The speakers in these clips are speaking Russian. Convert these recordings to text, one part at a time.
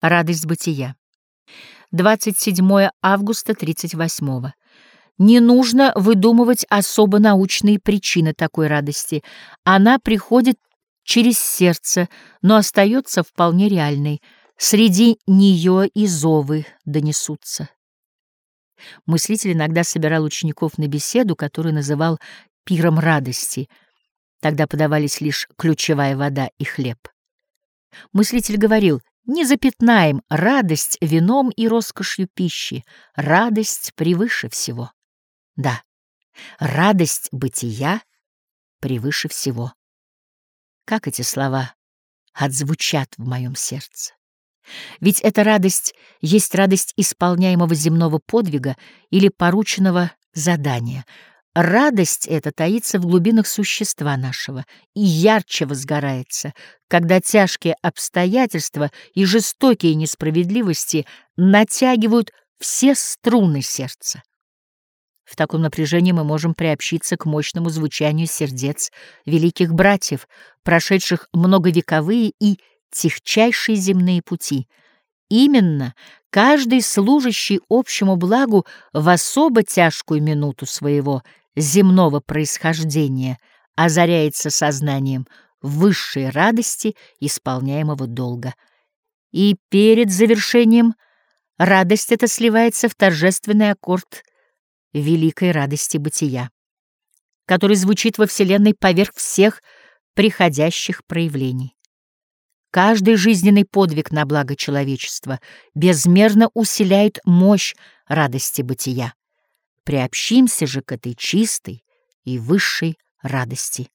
Радость бытия. 27 августа 38 -го. Не нужно выдумывать особо научные причины такой радости. Она приходит через сердце, но остается вполне реальной. Среди нее и зовы донесутся. Мыслитель иногда собирал учеников на беседу, которую называл «пиром радости». Тогда подавались лишь ключевая вода и хлеб. Мыслитель говорил, не запятнаем радость вином и роскошью пищи, радость превыше всего. Да, радость бытия превыше всего. Как эти слова отзвучат в моем сердце? Ведь эта радость есть радость исполняемого земного подвига или порученного задания — Радость эта таится в глубинах существа нашего и ярче возгорается, когда тяжкие обстоятельства и жестокие несправедливости натягивают все струны сердца. В таком напряжении мы можем приобщиться к мощному звучанию сердец великих братьев, прошедших многовековые и техчайшие земные пути. Именно каждый служащий общему благу в особо тяжкую минуту своего — земного происхождения озаряется сознанием высшей радости исполняемого долга. И перед завершением радость эта сливается в торжественный аккорд великой радости бытия, который звучит во Вселенной поверх всех приходящих проявлений. Каждый жизненный подвиг на благо человечества безмерно усиляет мощь радости бытия. Приобщимся же к этой чистой и высшей радости.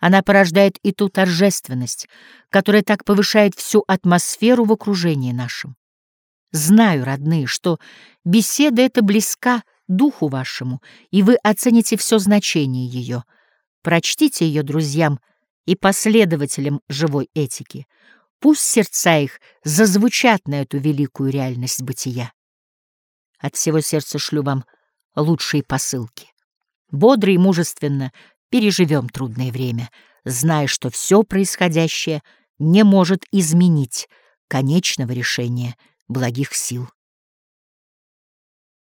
Она порождает и ту торжественность, которая так повышает всю атмосферу в окружении нашем. Знаю, родные, что беседа эта близка духу вашему, и вы оцените все значение ее. Прочтите ее друзьям и последователям живой этики. Пусть сердца их зазвучат на эту великую реальность бытия. От всего сердца шлю вам лучшие посылки. Бодро и мужественно переживем трудное время, зная, что все происходящее не может изменить конечного решения благих сил.